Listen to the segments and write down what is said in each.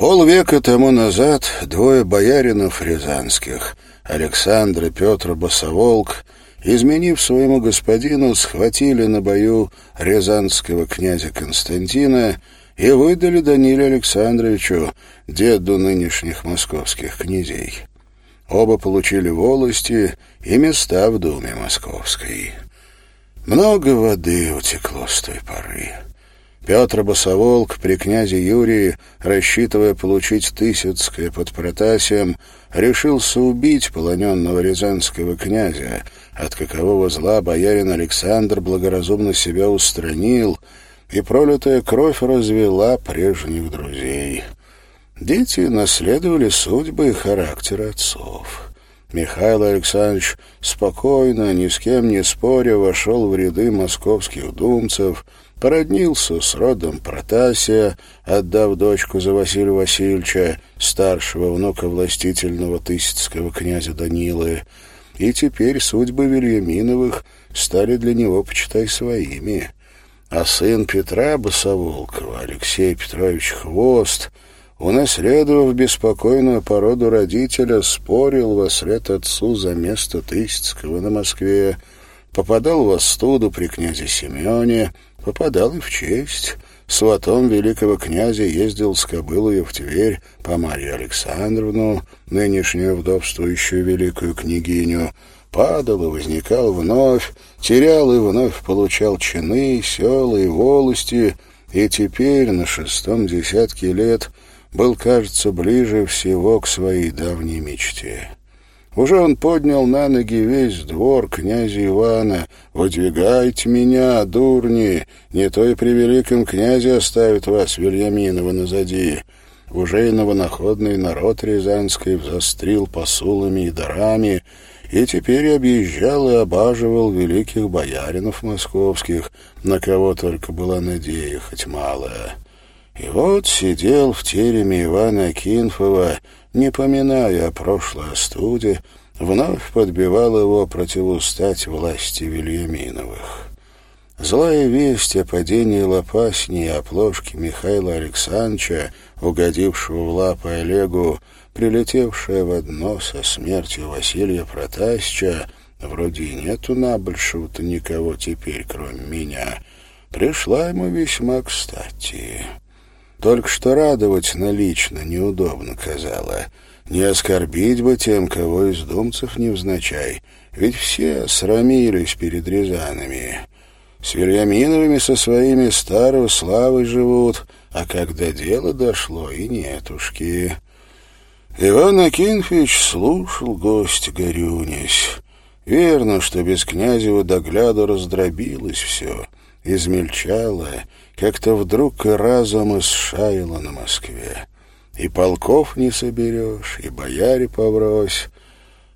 Полвека тому назад двое бояринов рязанских, Александр и Петр Босоволк, изменив своему господину, схватили на бою рязанского князя Константина и выдали Даниле Александровичу, деду нынешних московских князей. Оба получили волости и места в Думе Московской. Много воды утекло с той поры. Петр Босоволк при князе Юрии, рассчитывая получить Тысяцкое под Протасием, решился убить полоненного рязанского князя, от какового зла боярин Александр благоразумно себя устранил, и пролитая кровь развела прежних друзей. Дети наследовали судьбы и характер отцов. Михаил Александрович спокойно, ни с кем не споря, вошел в ряды московских думцев — породнился с родом Протасия, отдав дочку за Василия Васильевича, старшего внука властительного тысяцкого князя Данилы, и теперь судьбы Вильяминовых стали для него, почитай, своими. А сын Петра Босоволкова, Алексей Петрович Хвост, унаследовав беспокойную породу родителя, спорил во след отцу за место Тысяцкого на Москве, попадал в остуду при князе Семене, попадал и в честь. Сватом великого князя ездил с кобылою в Тверь по Марию Александровну, нынешнюю вдовствующую великую княгиню, падал и возникал вновь, терял и вновь получал чины, села и волости, и теперь на шестом десятке лет был, кажется, ближе всего к своей давней мечте. Уже он поднял на ноги весь двор князя Ивана. «Выдвигайте меня, дурни! Не то и при великом князе оставит вас, Вильяминова, назади!» Уже и новонаходный народ Рязанский взострил посулами и дарами, и теперь объезжал и обаживал великих бояринов московских, на кого только была надея хоть малая. И вот сидел в тереме Ивана Акинфова, не поминая о прошлой остуде, вновь подбивал его противустать власти Вильяминовых. Злая весть о падении Лопасни и оплошке Михаила Александровича, угодившего в лапы Олегу, прилетевшая в одно со смертью Василия Протасича, вроде и нету на большего-то никого теперь, кроме меня, пришла ему весьма кстати. Только что радовать налично неудобно казало. Не оскорбить бы тем, кого из думцев невзначай, ведь все срамились перед Рязанами. С Вильяминовыми со своими старой славой живут, а когда дело дошло, и нетушки. Иван Акинфич слушал гостя, горюнясь. Верно, что без князева догляду раздробилось все, измельчало, как-то вдруг и разом исшаяло на Москве. И полков не соберешь, и бояре поврось.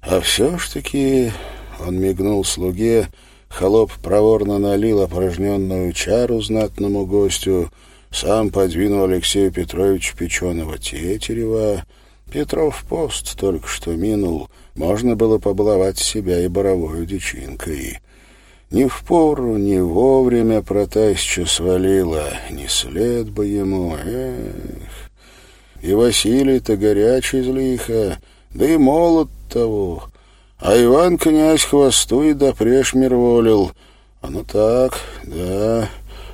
А все ж таки, он мигнул слуге, холоп проворно налил опорожненную чару знатному гостю, сам подвинул Алексею Петровичу печеного тетерева. Петров пост только что минул, можно было побаловать себя и боровой дичинкой. Ни в пору, ни вовремя Протасича свалила, не след бы ему, эх. И Василий-то горячий злиха, да и молод того. А Иван князь хвосту и допреж мир волил. А ну так, да,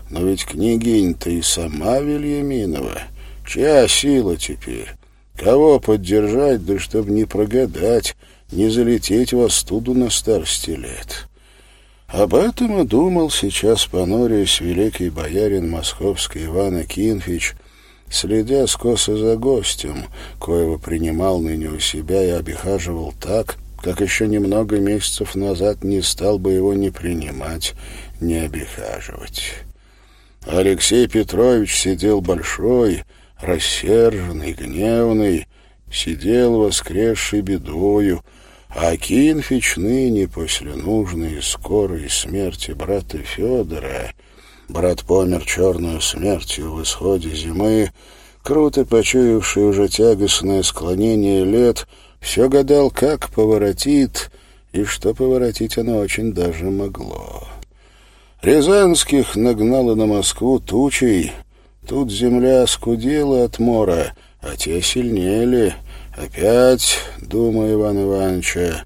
но ведь княгинь-то и сама Вильяминова. Чья сила теперь? Кого поддержать, да чтоб не прогадать, не залететь в остуду на старости лет?» Об этом и думал сейчас, понурясь, великий боярин московский Иван Акинфич, следя скоса за гостем, коего принимал ныне у себя и обихаживал так, как еще немного месяцев назад не стал бы его ни принимать, ни обихаживать. Алексей Петрович сидел большой, рассерженный, гневный, сидел воскресший бедою, а Акинфич ныне, после нужной скорой смерти брата Федора, брат помер черную смертью в исходе зимы, круто почуявший уже тягостное склонение лет, все гадал, как поворотит, и что поворотить оно очень даже могло. Рязанских нагнало на Москву тучей, тут земля скудела от мора, а те сильнели. Опять, думаю Иван Ивановича,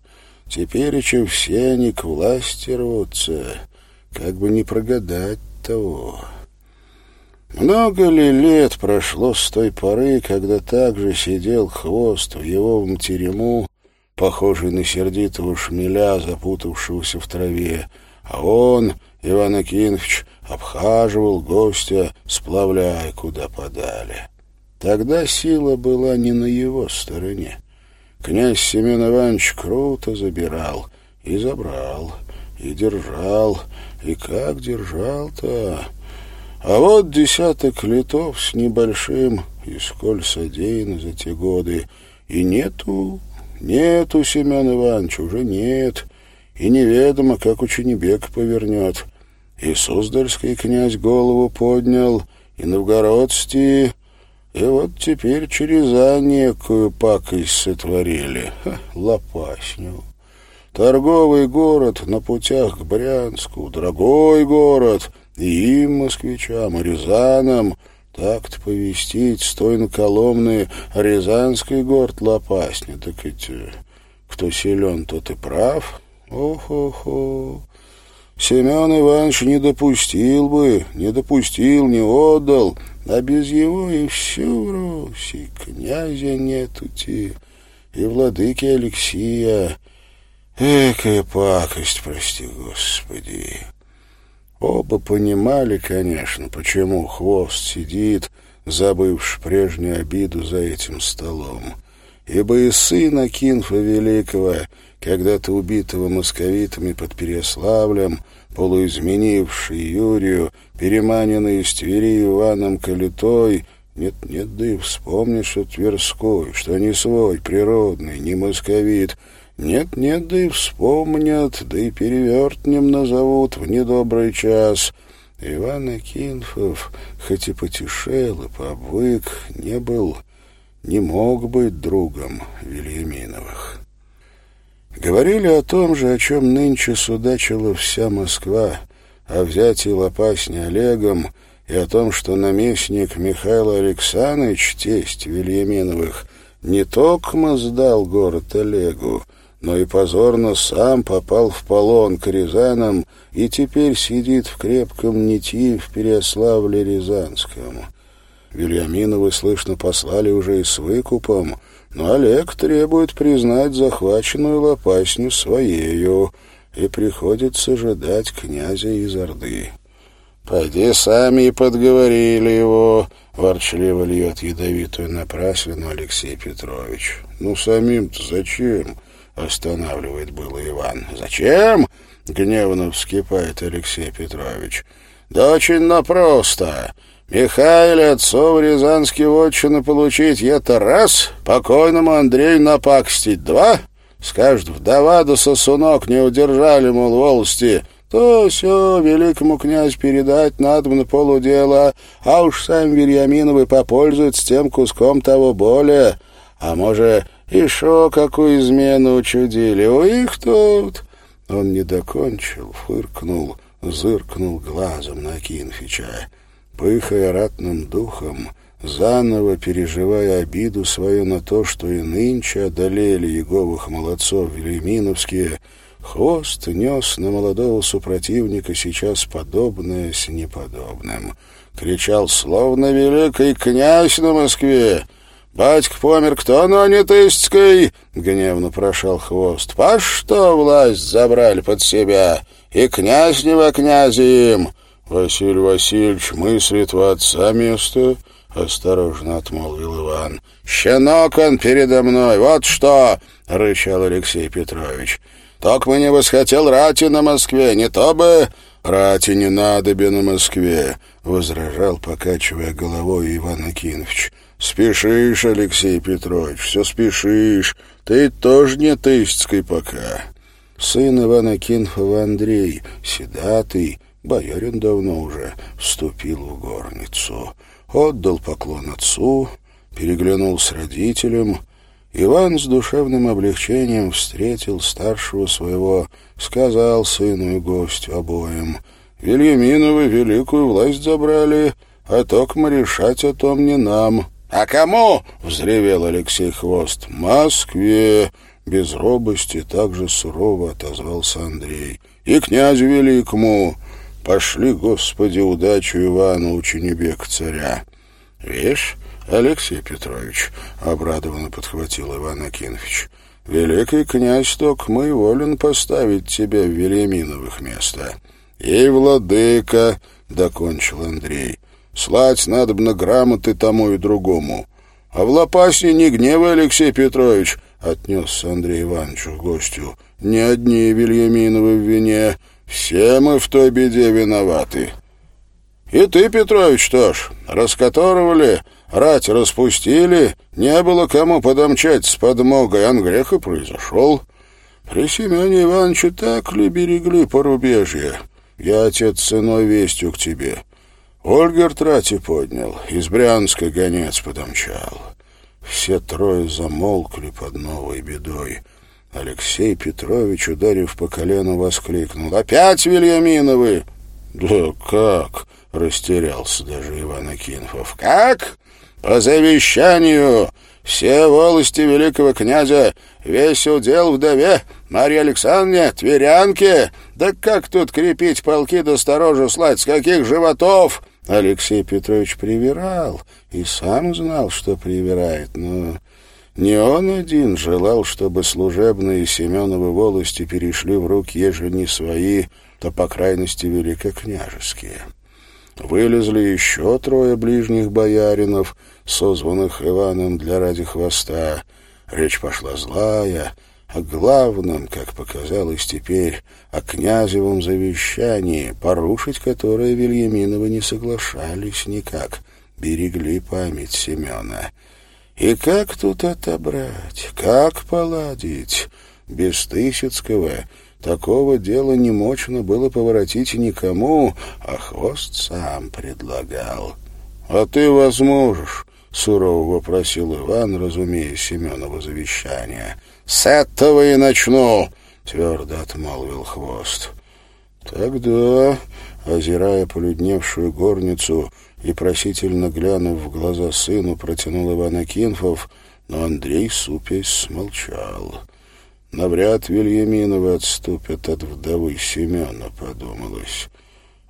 теперь еще все они к власти рвутся, как бы не прогадать того. Много ли лет прошло с той поры, когда также сидел хвост в его терему, похожий на сердитого шмеля, запутавшегося в траве, а он, Иван Акинович, обхаживал гостя, сплавляя куда подали. Тогда сила была не на его стороне. Князь Семен Иванович круто забирал и забрал, и держал, и как держал-то... А вот десяток летов с небольшим, и сколь содеяно за те годы, и нету, нету Семен Иванович, уже нет, и неведомо, как ученебек повернет. И Суздальский князь голову поднял, и новгородский, и вот теперь через А некую пакость сотворили, Ха, лопасню. Торговый город на путях к Брянску, дорогой город — и им, москвичам, и рязанам, так-то повестить, стой на Коломны, Рязанский город лопасни. Так ведь э, кто силен, тот и прав. Ох-ох-ох. Семен Иванович не допустил бы, не допустил, не отдал, а без его и все в Руси, князя нетути, и владыки Алексия. Экая пакость, прости господи. Оба понимали, конечно, почему хвост сидит, забывший прежнюю обиду за этим столом. Ибо и сын Акинфа Великого, когда-то убитого московитами под Переславлем, полуизменивший Юрию, переманенный из Твери Иваном Калитой, нет-нет, да и вспомнишь, что Тверской, что не свой, природный, не московит — нет-нет, да и вспомнят, да и перевертнем назовут в недобрый час. Иван Акинфов, хоть и потешел и пообвык, не был, не мог быть другом Вильяминовых. Говорили о том же, о чем нынче судачила вся Москва, о взятии Лопасни Олегом и о том, что наместник Михаил Александрович, тесть Вильяминовых, не только сдал город Олегу, но и позорно сам попал в полон к Рязанам и теперь сидит в крепком нити в Переславле-Рязанском. Вильяминовы, слышно, послали уже и с выкупом, но Олег требует признать захваченную лопасню своею, и приходится ждать князя из Орды. «Пойди сами и подговорили его», — ворчливо льет ядовитую напраслину Алексей Петрович. «Ну, самим-то зачем?» Останавливает было Иван. «Зачем?» — гневно вскипает Алексей Петрович. «Да очень напросто. Михаил отцов Рязанский отчину получить — это раз, покойному Андрею напакстить — два. Скажет, вдова да сосунок не удержали, мол, волости, то все великому князь передать надо на полудела, а уж сам Вильяминовы попользуется тем куском того более. А может, шо, какую измену учудили? У их тут...» Он не докончил, фыркнул, зыркнул глазом на Кинфича. Пыхая ратным духом, заново переживая обиду свою на то, что и нынче одолели Еговых молодцов Велиминовские, хвост нес на молодого супротивника сейчас подобное с неподобным. Кричал, словно великий князь на Москве, «Батька помер, кто но не тыстской?» — гневно прошел хвост. «По что власть забрали под себя? И князь не во князе им!» «Василий Васильевич мыслит в отца место», — осторожно отмолвил Иван. «Щенок он передо мной, вот что!» — рычал Алексей Петрович. «Ток мне восхотел рати на Москве, не то бы...» «Рати не надо бы на Москве», — возражал, покачивая головой Иван Акинович. «Спешишь, Алексей Петрович, все спешишь. Ты тоже не тыстской пока». Сын Ивана Кинфова Андрей, седатый, боярин давно уже, вступил в горницу. Отдал поклон отцу, переглянул с родителем. Иван с душевным облегчением встретил старшего своего, сказал сыну и гостю обоим. «Вильяминовы великую власть забрали, а токмо решать о том не нам». «А кому?» — взревел Алексей Хвост. «Москве!» — без робости так же сурово отозвался Андрей. «И князю великому! Пошли, Господи, удачу Ивану, ученебек царя!» «Вишь, Алексей Петрович!» — обрадованно подхватил Иван Акинович. «Великий князь Токмый волен поставить тебя в Велиминовых места». «И владыка!» — докончил Андрей. «Слать надо на грамоты тому и другому. А в Лопасне не гневай, Алексей Петрович!» — отнесся Андрей Иванович к гостю. «Не одни Вильяминовы в вине, все мы в той беде виноваты». «И ты, Петрович, тоже, раскоторовали, рать распустили, не было кому подомчать с подмогой, ан грех и произошел. При Семене Ивановиче так ли берегли порубежье? Я, отец, ценой вестью к тебе. Ольгер трати поднял, из Брянска гонец подомчал. Все трое замолкли под новой бедой. Алексей Петрович, ударив по колену, воскликнул. «Опять Вильяминовы?» «Да как?» — растерялся даже Иван Акинфов. «Как? По завещанию все волости великого князя, весь удел вдове, Марье Александровне, Тверянке. Да как тут крепить полки да сторожу слать, с каких животов?» Алексей Петрович привирал и сам знал, что привирает, но не он один желал, чтобы служебные Семеновы волости перешли в руки, ежели не свои, то, по крайности, великокняжеские. Вылезли еще трое ближних бояринов, созванных Иваном для ради хвоста. Речь пошла злая, о главном, как показалось теперь, о князевом завещании, порушить которое Вильяминовы не соглашались никак, берегли память Семена. И как тут отобрать, как поладить? Без Тысяцкого такого дела не мощно было поворотить никому, а хвост сам предлагал. — А ты возможешь? — сурово вопросил Иван, разумея Семенова завещание. — С этого и начну! — твердо отмолвил хвост. — Тогда, озирая полюдневшую горницу, и, просительно глянув в глаза сыну, протянул Иван Акинфов, но Андрей Супесь смолчал. Навряд Вильяминовы отступят от вдовы Семена, подумалось.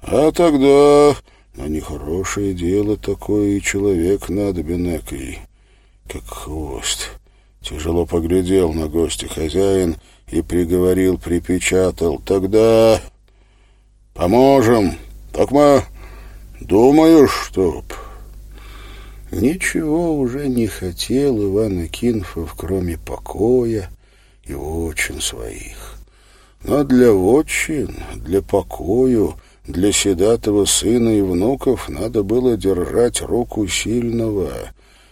А тогда на нехорошее дело такое и человек надобен экой, как хвост. Тяжело поглядел на гостя хозяин и приговорил, припечатал. Тогда поможем, так мы Думаю, чтоб... Ничего уже не хотел Иван Акинфов, кроме покоя и очень своих. Но для вотчин, для покою, для седатого сына и внуков надо было держать руку сильного,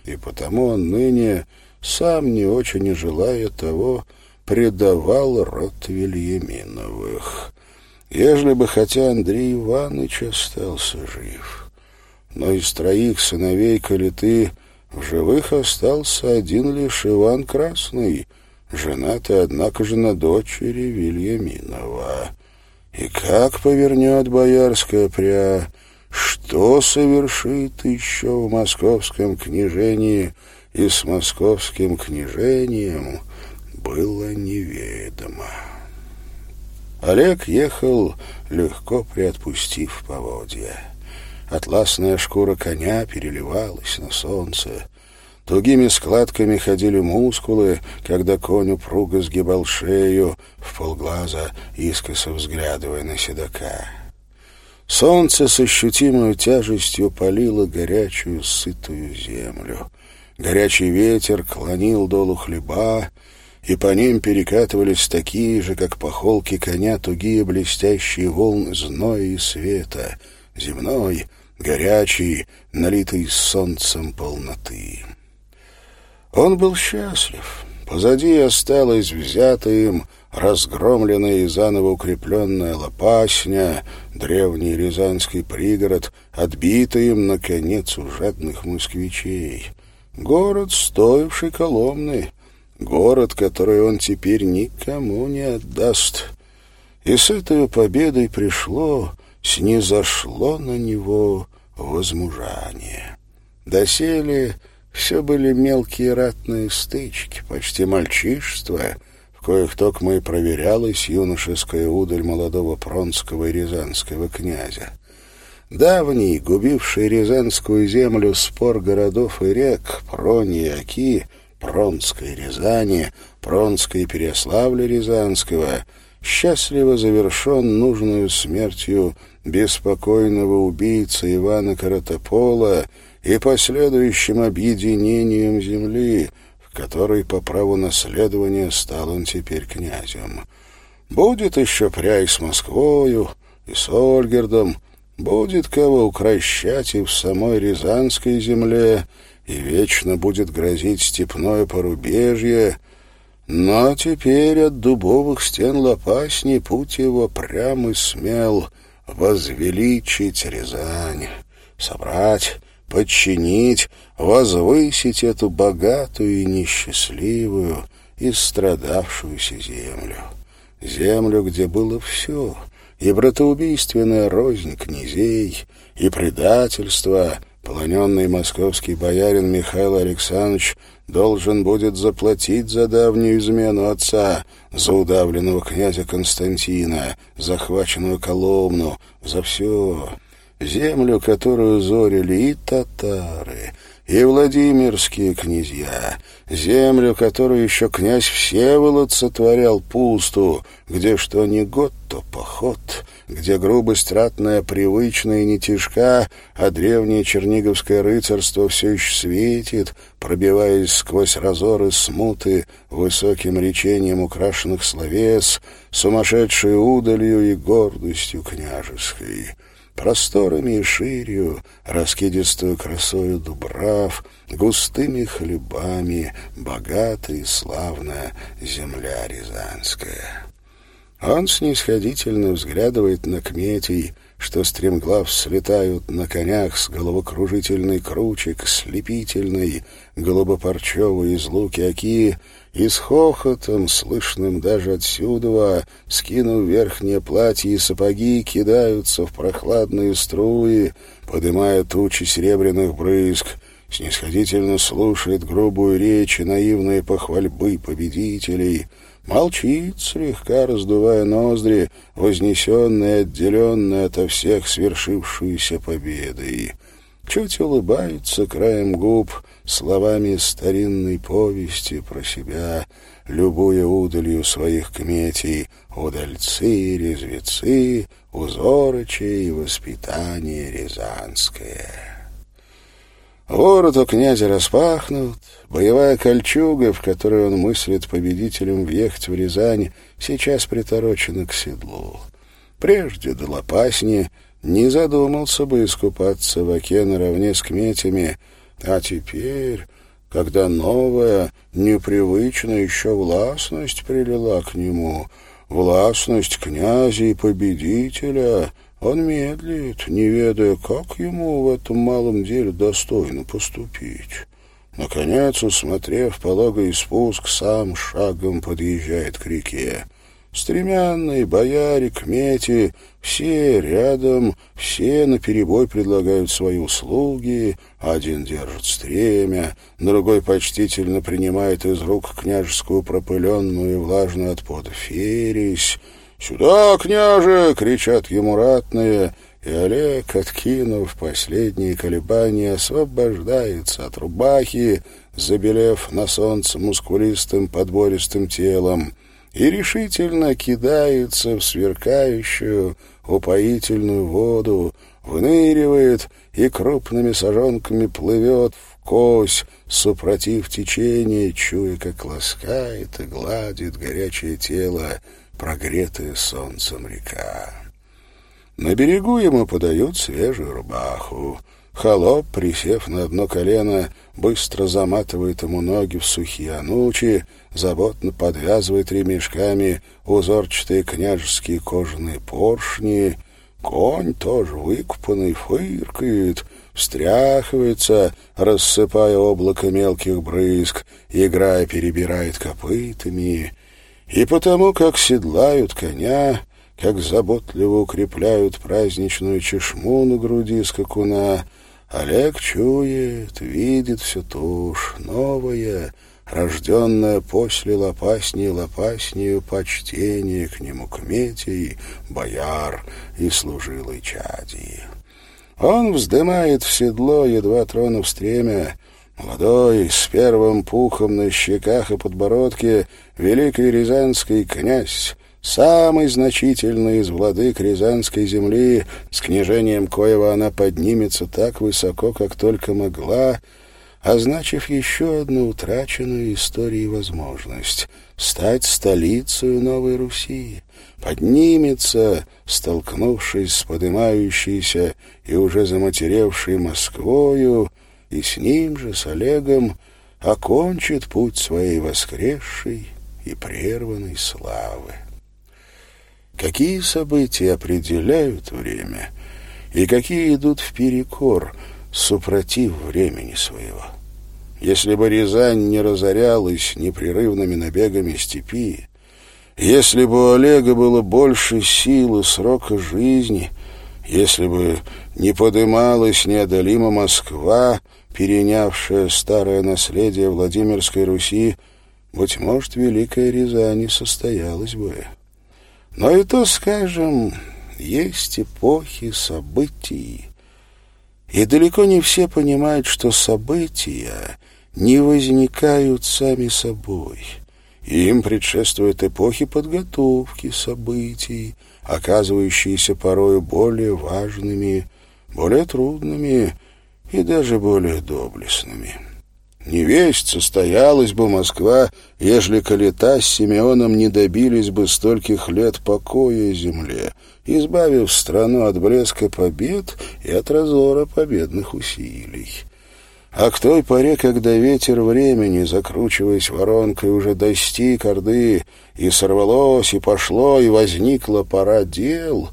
и потому он ныне, сам не очень и желая того, предавал род Вильяминовых ежели бы хотя Андрей Иванович остался жив. Но из троих сыновей Калиты в живых остался один лишь Иван Красный, женатый, однако же, на дочери Вильяминова. И как повернет боярская пря, что совершит еще в московском княжении и с московским княжением, было неведомо. Олег ехал, легко приотпустив поводья. Атласная шкура коня переливалась на солнце. Тугими складками ходили мускулы, когда конь упруго сгибал шею, в полглаза искоса взглядывая на седока. Солнце с ощутимой тяжестью палило горячую, сытую землю. Горячий ветер клонил долу хлеба, и по ним перекатывались такие же, как по холке коня, тугие блестящие волны зноя и света, земной, горячий, налитый солнцем полноты. Он был счастлив. Позади осталась взятая им разгромленная и заново укрепленная Лопасня, древний рязанский пригород, отбитый им, наконец, у жадных москвичей. Город, стоивший Коломны, город, который он теперь никому не отдаст. И с этой победой пришло, снизошло на него возмужание. Доселе Все были мелкие ратные стычки, почти мальчишество, в коих токмо и проверялась юношеская удаль молодого пронского и рязанского князя. Давний, губивший Рязанскую землю спор городов и рек, Прони и Оки, Пронской Рязани, Пронской и Переславля-Рязанского, счастливо завершен нужную смертью беспокойного убийцы Ивана Каратопола и последующим объединением земли, в которой по праву наследования стал он теперь князем. Будет еще пряй с Москвою и с Ольгердом, будет кого укращать и в самой Рязанской земле, и вечно будет грозить степное порубежье, но теперь от дубовых стен Лопасни путь его прям и смел возвеличить Рязань, собрать, подчинить, возвысить эту богатую и несчастливую и страдавшуюся землю. Землю, где было все — и братоубийственная рознь князей, и предательство, полоненный московский боярин Михаил Александрович должен будет заплатить за давнюю измену отца, за удавленного князя Константина, захваченную Коломну, за все. Землю, которую зорили и татары, и Владимирские князья, землю, которую еще князь Всеволод сотворял пусту, где что ни год, то поход, где грубость ратная привычная и не тяжка, а древнее черниговское рыцарство все еще светит, пробиваясь сквозь разоры смуты высоким речением украшенных словес, сумасшедшей удалью и гордостью княжеской просторами и ширью, раскидистую красою дубрав, густыми хлебами, богатая и славная земля рязанская. Он снисходительно взглядывает на кметей, что стремглав слетают на конях с головокружительной кручек, слепительной, голубопарчевой из луки оки, и с хохотом, слышным даже отсюда, скинув верхнее платье и сапоги, кидаются в прохладные струи, подымая тучи серебряных брызг, снисходительно слушает грубую речь и наивные похвальбы победителей, молчит, слегка раздувая ноздри, вознесенная и отделенная ото всех свершившуюся победой. Чуть улыбается краем губ словами старинной повести про себя, любуя удалью своих кметей, удальцы, резвецы, узорычи и воспитание рязанское. Ворот князя распахнут, боевая кольчуга, в которой он мыслит победителем въехать в Рязань, сейчас приторочена к седлу. Прежде до Лопасни не задумался бы искупаться в оке наравне с кметями, а теперь, когда новая, непривычная еще властность прилила к нему, властность князя и победителя, он медлит, не ведая, как ему в этом малом деле достойно поступить. Наконец, усмотрев пологий спуск, сам шагом подъезжает к реке. Стремянные, бояре, кмети, все рядом, все наперебой предлагают свои услуги, один держит стремя, другой почтительно принимает из рук княжескую пропыленную и влажную от пота фересь. «Сюда, княже!» — кричат ему ратные, и Олег, откинув последние колебания, освобождается от рубахи, забелев на солнце мускулистым подбористым телом и решительно кидается в сверкающую упоительную воду, выныривает и крупными сажонками плывет в кось, супротив течения, чуя, как ласкает и гладит горячее тело, прогретое солнцем река. На берегу ему подают свежую рубаху. Холоп, присев на одно колено, быстро заматывает ему ноги в сухие анучи, заботно подвязывает ремешками узорчатые княжеские кожаные поршни. Конь тоже выкупанный фыркает, встряхивается, рассыпая облако мелких брызг, играя перебирает копытами. И потому, как седлают коня, как заботливо укрепляют праздничную чешму на груди скакуна, Олег чует, видит все тушь, новое, рожденное после лопасней лопаснею почтение к нему кметей, бояр и служилой чади. Он вздымает в седло, едва тронув стремя, молодой, с первым пухом на щеках и подбородке, великий рязанский князь, самый значительный из владык Рязанской земли, с княжением коего она поднимется так высоко, как только могла, означив еще одну утраченную историей возможность — стать столицей Новой Руси, поднимется, столкнувшись с поднимающейся и уже заматеревшей Москвою, и с ним же, с Олегом, окончит путь своей воскресшей и прерванной славы. Какие события определяют время и какие идут вперекор, супротив времени своего? Если бы Рязань не разорялась непрерывными набегами степи, если бы у Олега было больше силы, срока жизни, если бы не подымалась неодолима Москва, перенявшая старое наследие Владимирской Руси, быть может, Великая Рязань состоялась бы. Но и то, скажем, есть эпохи событий. И далеко не все понимают, что события не возникают сами собой. Им предшествуют эпохи подготовки событий, оказывающиеся порою более важными, более трудными и даже более доблестными. Невесть состоялась бы Москва, ежели калита с Симеоном не добились бы стольких лет покоя земле, избавив страну от блеска побед и от разора победных усилий. А к той поре, когда ветер времени, закручиваясь воронкой, уже достиг Орды, и сорвалось, и пошло, и возникла пора дел,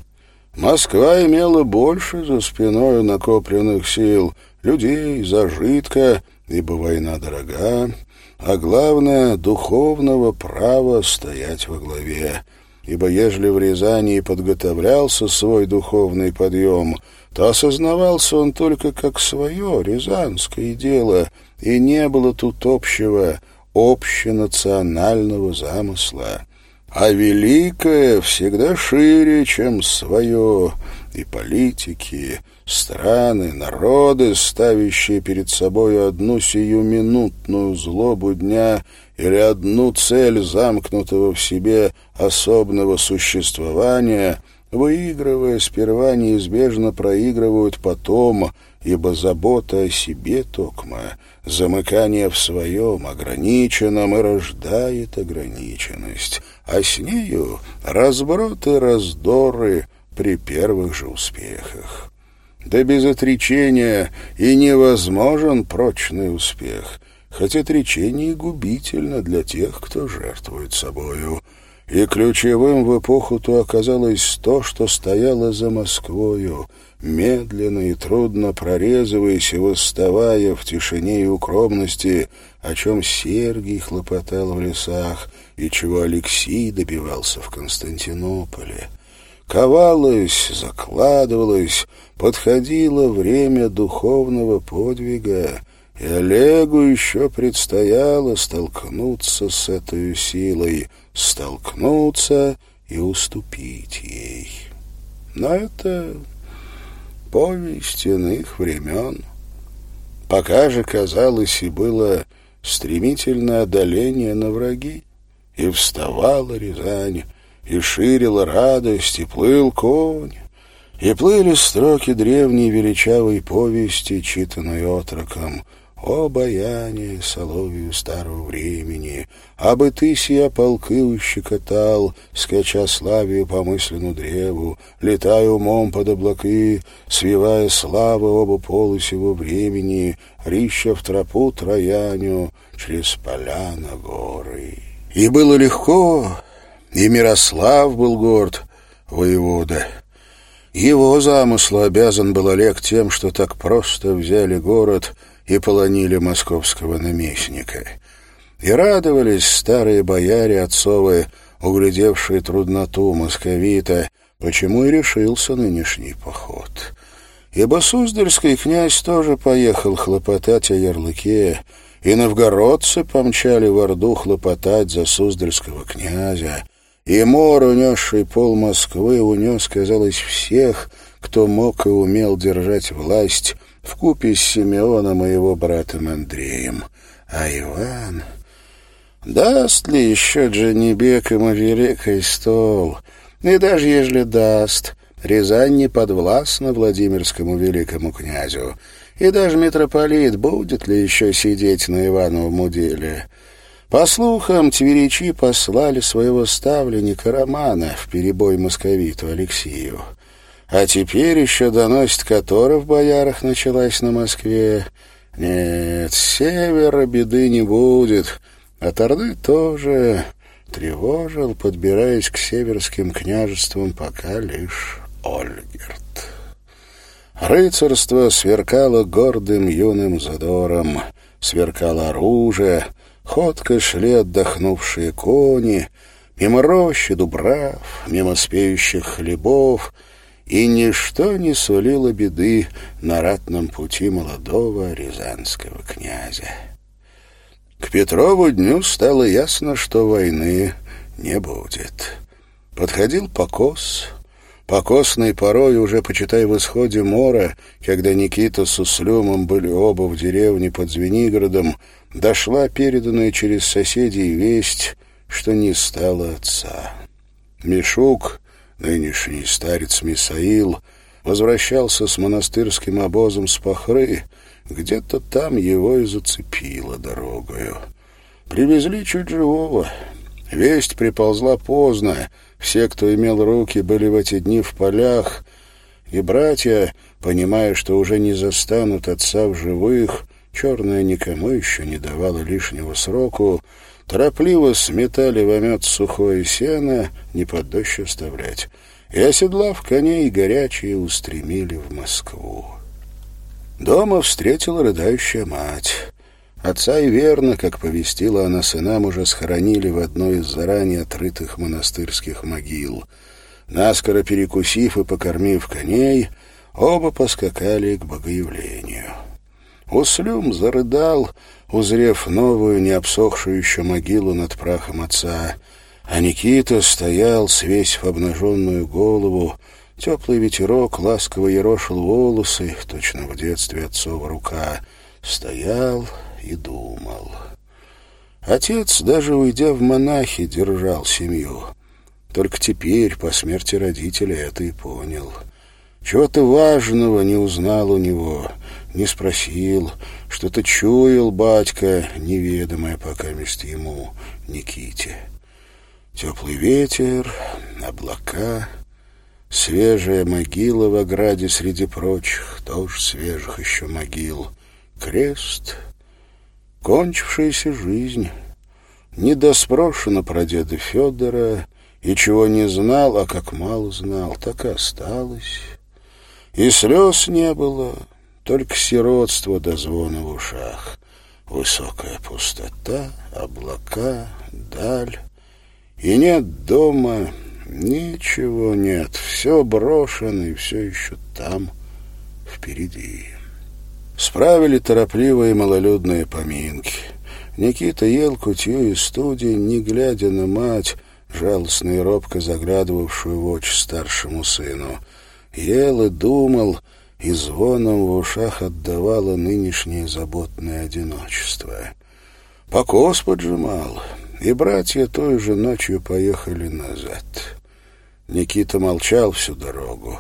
Москва имела больше за спиной накопленных сил, людей, зажитка, ибо война дорога, а главное — духовного права стоять во главе. Ибо ежели в Рязани подготовлялся свой духовный подъем, то осознавался он только как свое рязанское дело, и не было тут общего, общенационального замысла. А великое всегда шире, чем свое, и политики, Страны, народы, ставящие перед собой одну сиюминутную злобу дня или одну цель замкнутого в себе особного существования, выигрывая сперва, неизбежно проигрывают потом, ибо забота о себе токма, замыкание в своем ограниченном и рождает ограниченность, а с нею разброд и раздоры при первых же успехах. Да без отречения и невозможен прочный успех, хотя отречение губительно для тех, кто жертвует собою. И ключевым в эпоху то оказалось то, что стояло за Москвою, медленно и трудно прорезываясь и восставая в тишине и укромности, о чем Сергий хлопотал в лесах и чего Алексей добивался в Константинополе. Ковалось, закладывалось, подходило время духовного подвига, и Олегу еще предстояло столкнуться с этой силой, столкнуться и уступить ей. Но это повесть иных времен. Пока же, казалось, и было стремительное одоление на враги, и вставала Рязань, и ширила радость, и плыл конь, и плыли строки древней величавой повести, читанной отроком, о баяне, соловью старого времени, Абы ты сия полки ущекотал, Скача славию по мыслену древу, Летая умом под облаки, Свивая славы оба полы сего времени, Рища в тропу трояню, Через поля на горы. И было легко, и Мирослав был горд, воевода. Его замыслу обязан был Олег тем, что так просто взяли город и полонили московского наместника. И радовались старые бояре отцовы, углядевшие трудноту московита, почему и решился нынешний поход. ибо Суздальский князь тоже поехал хлопотать о ярлыке, и новгородцы помчали в Орду хлопотать за Суздальского князя, и мор, унесший пол Москвы, унес, казалось, всех, кто мог и умел держать власть, вкупе с Симеоном и его братом Андреем. А Иван... Даст ли еще Джанибек ему великий стол? И даже ежели даст, Рязань не подвластна Владимирскому великому князю. И даже митрополит будет ли еще сидеть на Ивановом уделе? По слухам, тверичи послали своего ставленника Романа в перебой московиту Алексею. А теперь еще доносит, которая в боярах началась на Москве. Нет, севера беды не будет, а Орды тоже тревожил, подбираясь к северским княжествам, пока лишь Ольгерт. Рыцарство сверкало гордым юным задором, сверкало оружие, ходко шли отдохнувшие кони, мимо рощи дубрав, мимо спеющих хлебов, и ничто не сулило беды на ратном пути молодого рязанского князя. К Петрову дню стало ясно, что войны не будет. Подходил покос. Покосной порой, уже почитай в исходе мора, когда Никита с Услюмом были оба в деревне под Звенигородом, дошла переданная через соседей весть, что не стало отца. Мишук, нынешний старец Мисаил, возвращался с монастырским обозом с Пахры, где-то там его и зацепило дорогою. Привезли чуть живого. Весть приползла поздно. Все, кто имел руки, были в эти дни в полях. И братья, понимая, что уже не застанут отца в живых, черная никому еще не давала лишнего сроку, торопливо сметали в омет сухое сено, не под дождь оставлять, и, оседлав коней, горячие устремили в Москву. Дома встретила рыдающая мать. Отца и верно, как повестила она сынам, уже схоронили в одной из заранее отрытых монастырских могил. Наскоро перекусив и покормив коней, оба поскакали к богоявлению. Услюм зарыдал, узрев новую, не обсохшую еще могилу над прахом отца, а Никита стоял, свесь в обнаженную голову, Теплый ветерок ласково ерошил волосы, точно в детстве отцова рука. Стоял и думал. Отец, даже уйдя в монахи, держал семью. Только теперь, по смерти родителей, это и понял. Чего-то важного не узнал у него, не спросил, что-то чуял батька, неведомое пока мест ему, Никите. Теплый ветер, облака — Свежая могила в ограде среди прочих, тоже свежих еще могил. Крест, кончившаяся жизнь. Недоспрошено про деда Федора, и чего не знал, а как мало знал, так и осталось. И слез не было, только сиротство до звона в ушах. Высокая пустота, облака, даль. И нет дома, Ничего нет, все брошено и все еще там, впереди. Справили торопливые малолюдные поминки. Никита ел кутью из студии, не глядя на мать, жалостно и робко заглядывавшую в очи старшему сыну. Ел и думал, и звоном в ушах отдавало нынешнее заботное одиночество. Покос поджимал, и братья той же ночью поехали назад. Никита молчал всю дорогу.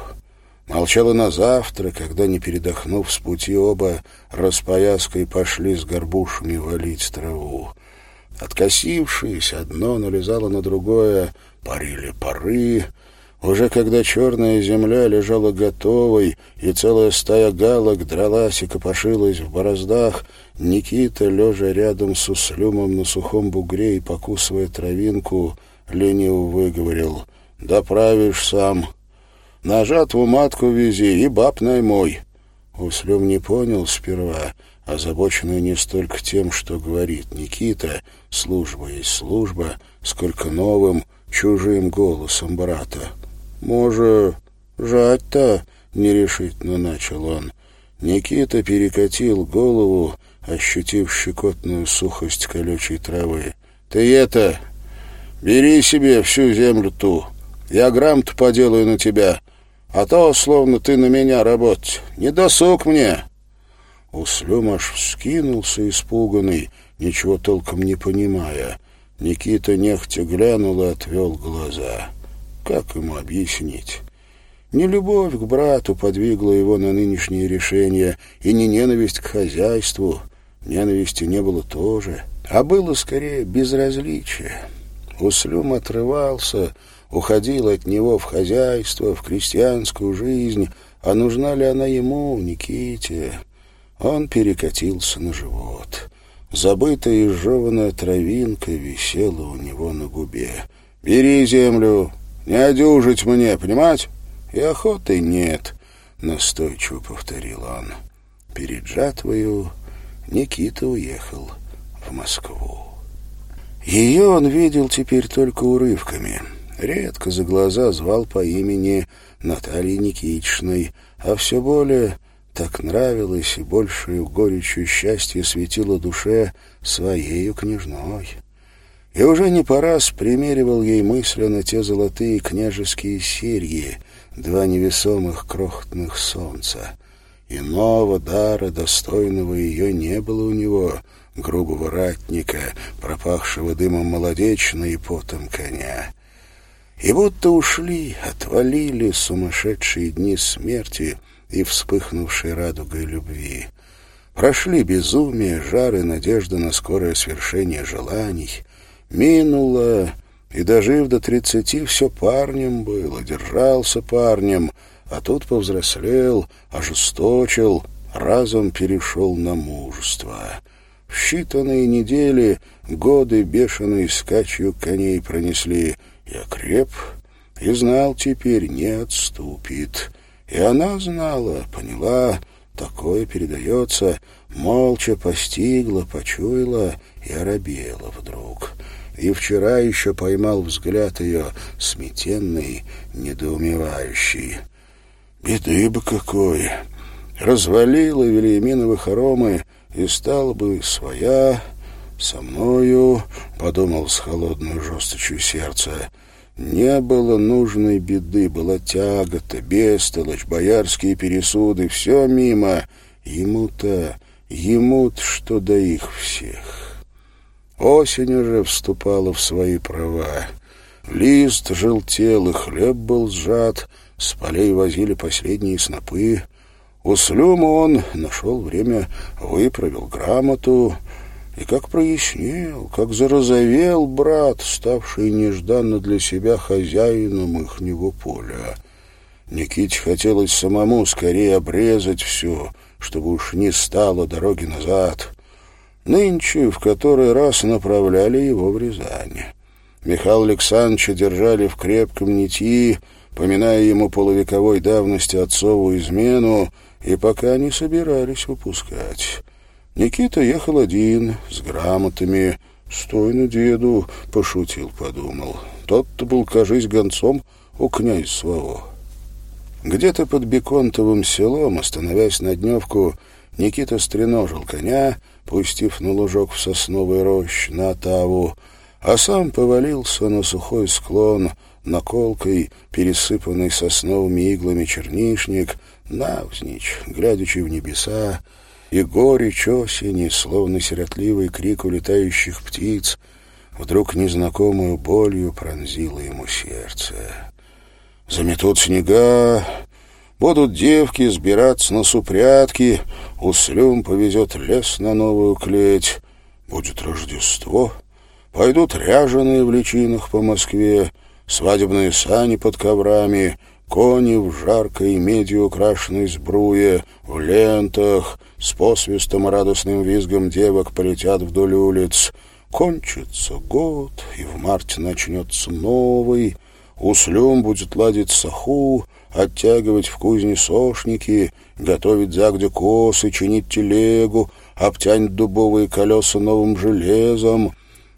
Молчал и на завтра, когда, не передохнув с пути, оба распояской пошли с горбушами валить траву. Откосившись, одно налезало на другое, парили пары. Уже когда черная земля лежала готовой, и целая стая галок дралась и копошилась в бороздах, Никита, лежа рядом с услюмом на сухом бугре и покусывая травинку, лениво выговорил — доправишь сам. На жатву матку вези и баб наймой». Услюм не понял сперва, озабоченный не столько тем, что говорит Никита, служба есть служба, сколько новым, чужим голосом брата. «Може, жать-то?» —— нерешительно начал он. Никита перекатил голову, ощутив щекотную сухость колючей травы. «Ты это... Бери себе всю землю ту. Я грамоту поделаю на тебя. А то, словно ты на меня работать. Не досуг мне!» Услюм аж вскинулся, испуганный, ничего толком не понимая. Никита нехотя глянул и отвел глаза. Как ему объяснить? Не любовь к брату подвигла его на нынешнее решение, и не ненависть к хозяйству. Ненависти не было тоже, а было скорее безразличие. Услюм отрывался, уходил от него в хозяйство, в крестьянскую жизнь, а нужна ли она ему, Никите? Он перекатился на живот. Забытая и жеванная травинка висела у него на губе. «Бери землю, не одюжить мне, понимать?» «И охоты нет», — настойчиво повторил он. Перед жатвою Никита уехал в Москву. Ее он видел теперь только урывками. Редко за глаза звал по имени Натальи Никитичной, а все более так нравилось и большую горечью счастья светило душе своею княжной. И уже не по раз примеривал ей мысленно те золотые княжеские серьги, два невесомых крохотных солнца. Иного дара, достойного ее, не было у него, грубого ратника, пропахшего дымом молодечна и потом коня. И будто ушли, отвалили сумасшедшие дни смерти — и вспыхнувшей радугой любви. Прошли безумие, жары, надежда на скорое свершение желаний. Минуло, и, дожив до тридцати, все парнем было, держался парнем, а тут повзрослел, ожесточил, разом перешел на мужество. В считанные недели годы бешеной скачью коней пронесли. Я креп и знал теперь, не отступит. И она знала, поняла, такое передается, молча постигла, почуяла и оробела вдруг. И вчера еще поймал взгляд ее, сметенный, недоумевающий. Беды бы какой! Развалила Велиеминовы хоромы, и стала бы своя, со мною, — подумал с холодной жесточью сердца, — не было нужной беды, была тягота, бестолочь, боярские пересуды, все мимо. Ему-то, ему-то что до их всех. Осень уже вступала в свои права. Лист желтел, и хлеб был сжат, с полей возили последние снопы. У Слюма он нашел время, выправил грамоту — и как прояснел, как зарозовел брат, ставший нежданно для себя хозяином ихнего поля. Никите хотелось самому скорее обрезать все, чтобы уж не стало дороги назад. Нынче в который раз направляли его в Рязань. Михаила Александровича держали в крепком нити, поминая ему полувековой давности отцову измену, и пока не собирались выпускать. Никита ехал один, с грамотами. «Стой на деду», — пошутил, подумал. Тот-то был, кажись, гонцом у князя своего. Где-то под Беконтовым селом, остановясь на дневку, Никита стреножил коня, пустив на лужок в сосновый рощ на Таву, а сам повалился на сухой склон, наколкой, пересыпанный сосновыми иглами чернишник, навзничь, глядячи в небеса, и горечь осени, словно сиротливый крик улетающих птиц, вдруг незнакомую болью пронзила ему сердце. Заметут снега, будут девки сбираться на супрятки, услюм повезет лес на новую клеть, будет Рождество, пойдут ряженые в личинах по Москве, свадебные сани под коврами, кони в жаркой медью украшенной сбруе, в лентах, с посвистом и радостным визгом девок полетят вдоль улиц. Кончится год, и в марте начнется новый. Услюм будет ладить саху, оттягивать в кузне сошники, готовить загде косы, чинить телегу, обтянуть дубовые колеса новым железом.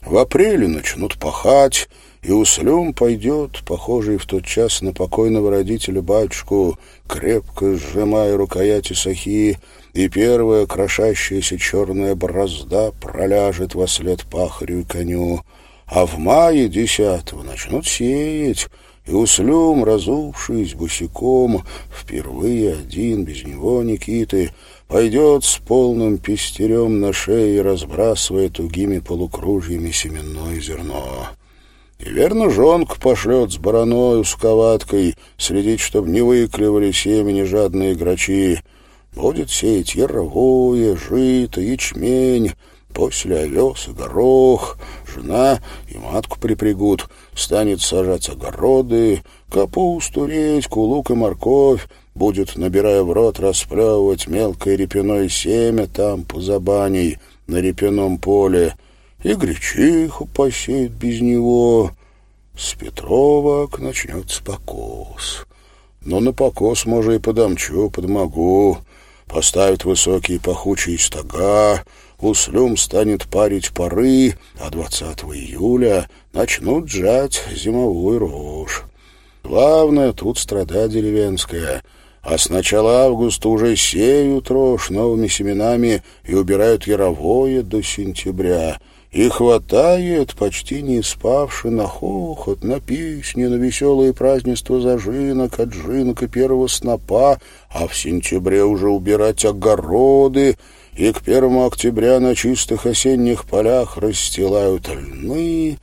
В апреле начнут пахать, и Услюм пойдет, похожий в тот час на покойного родителя батюшку, крепко сжимая рукояти сахи, и первая крошащаяся черная борозда проляжет во след пахарю и коню. А в мае десятого начнут сеять, и Услюм, разувшись босиком, впервые один, без него Никиты, пойдет с полным пестерем на шее, разбрасывая тугими полукружьями семенное зерно. И верно, жонку пошлет с бараной, сковаткой, следить, чтоб не выклевали семени жадные грачи. Будет сеять яровое, жито, ячмень, после овес и горох. Жена и матку припрягут, станет сажать огороды, капусту, редьку, лук и морковь, будет, набирая в рот, расплевывать мелкое репяное семя там, поза баней, на репяном поле — и гречиху посеет без него. С Петровок начнется покос. Но на покос, может, и подомчу, подмогу. Поставит высокие пахучие стога, услюм станет парить поры, а 20 июля начнут жать зимовую рожь. Главное, тут страда деревенская — а с начала августа уже сеют рожь новыми семенами и убирают яровое до сентября. И хватает, почти не спавши, на хохот, на песни, на веселые празднества зажинок, отжинок и первого снопа, а в сентябре уже убирать огороды, и к первому октября на чистых осенних полях расстилают льны,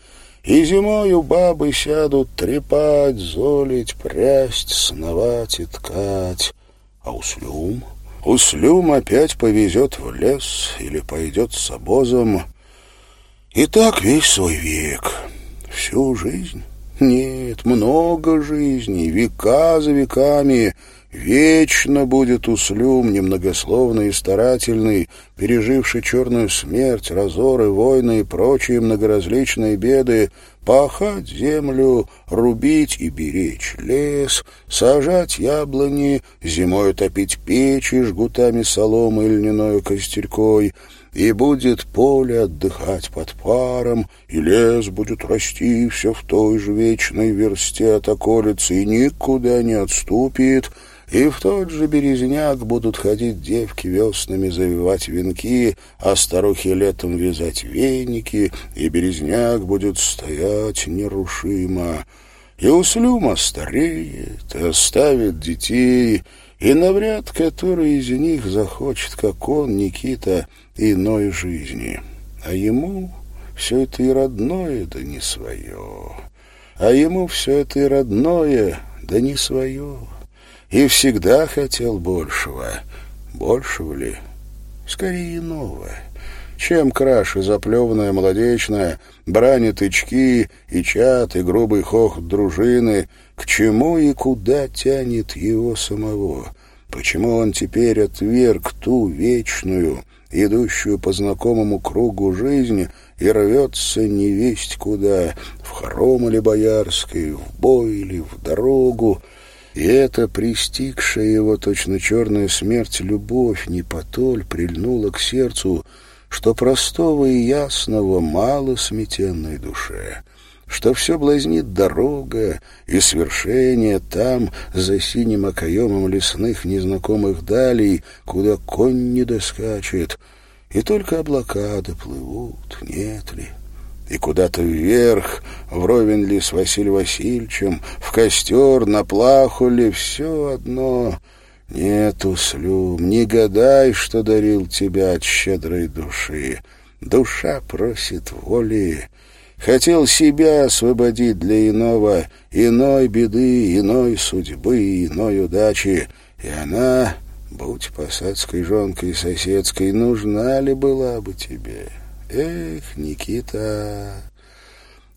и зимою бабы сядут трепать, золить, прясть, сновать и ткать. А услюм? Услюм опять повезет в лес или пойдет с обозом, и так весь свой век, всю жизнь. Нет, много жизней, века за веками. Вечно будет услюм, немногословный и старательный, переживший черную смерть, разоры, войны и прочие многоразличные беды, пахать землю, рубить и беречь лес, сажать яблони, зимой топить печи жгутами соломы и льняной костерькой — и будет поле отдыхать под паром, и лес будет расти все в той же вечной версте от околицы и никуда не отступит, и в тот же березняк будут ходить девки веснами завивать венки, а старухи летом вязать веники, и березняк будет стоять нерушимо. И Услюма стареет, оставит детей, и навряд который из них захочет, как он, Никита, иной жизни. А ему все это и родное, да не свое. А ему все это и родное, да не свое. И всегда хотел большего. Большего ли? Скорее иного. Чем краше заплеванная молодечная, брани тычки и чат, и грубый хохот дружины, к чему и куда тянет его самого? Почему он теперь отверг ту вечную, идущую по знакомому кругу жизни, и рвется невесть куда, в хором или боярской, в бой или в дорогу, и эта пристигшая его точно черная смерть любовь не потоль прильнула к сердцу, что простого и ясного мало сметенной душе что все блазнит дорога и свершение там, за синим окоемом лесных незнакомых далей, куда конь не доскачет, и только облака доплывут, нет ли. И куда-то вверх, вровень ли с Василием Васильевичем, в костер, на плаху ли, все одно. Нет, услюм, не гадай, что дарил тебя от щедрой души. Душа просит воли, Хотел себя освободить для иного, иной беды, иной судьбы, иной удачи. И она, будь посадской жонкой соседской, нужна ли была бы тебе? Эх, Никита...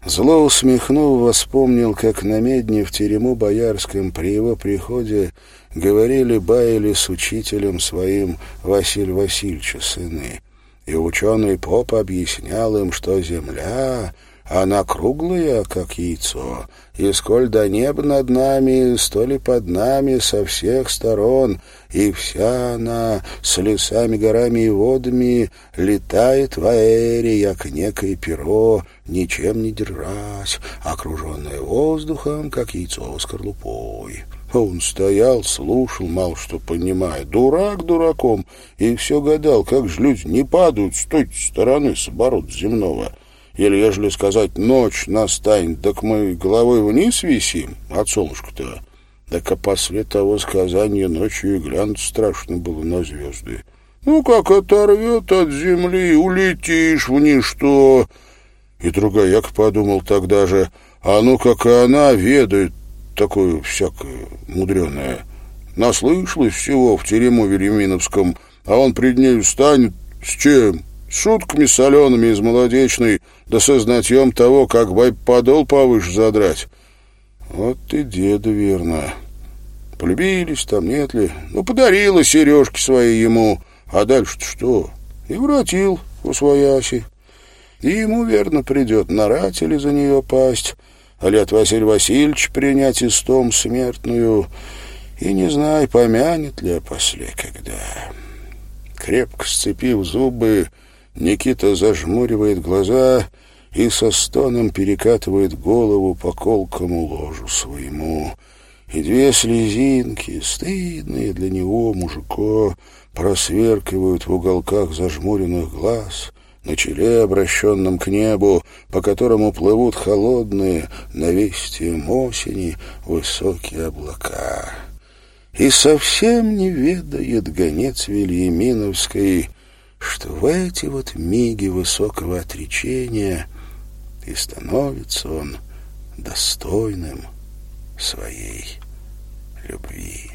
Зло усмехнув, вспомнил, как на медне в терему боярском при его приходе говорили, баяли с учителем своим Василь Васильевича сыны. И ученый поп объяснял им, что земля Она круглая, как яйцо, и сколь до неба над нами, столь и под нами со всех сторон, и вся она с лесами, горами и водами летает в аэре, як некое перо, ничем не держась, окруженное воздухом, как яйцо скорлупой. Он стоял, слушал, мало что понимая, дурак дураком, и все гадал, как же люди не падают с той стороны, с оборота земного. Или, ежели сказать, ночь настанет, так мы головой вниз висим от солнышка-то. Так а после того сказания ночью и глянуть страшно было на звезды. Ну, как оторвет от земли, улетишь в ничто. И другая як подумал тогда же, а ну, как и она ведает такое всякое мудреное. Наслышалось всего в терему Велиминовском, а он пред ней станет с чем? С шутками солеными из молодечной, да со знатьем того, как бай подол повыше задрать. Вот и деда верно. Полюбились там, нет ли? Ну, подарила сережки свои ему, а дальше-то что? И вратил у свояси. И ему, верно, придет нарать или за нее пасть, али от Василия Васильевича принять истом смертную, и не знай, помянет ли после когда. Крепко сцепив зубы, Никита зажмуривает глаза и со стоном перекатывает голову по колкому ложу своему. И две слезинки, стыдные для него, мужика, просверкивают в уголках зажмуренных глаз, на челе, обращенном к небу, по которому плывут холодные, навестием осени, высокие облака. И совсем не ведает гонец Вильяминовской, что в эти вот миги высокого отречения и становится он достойным своей любви.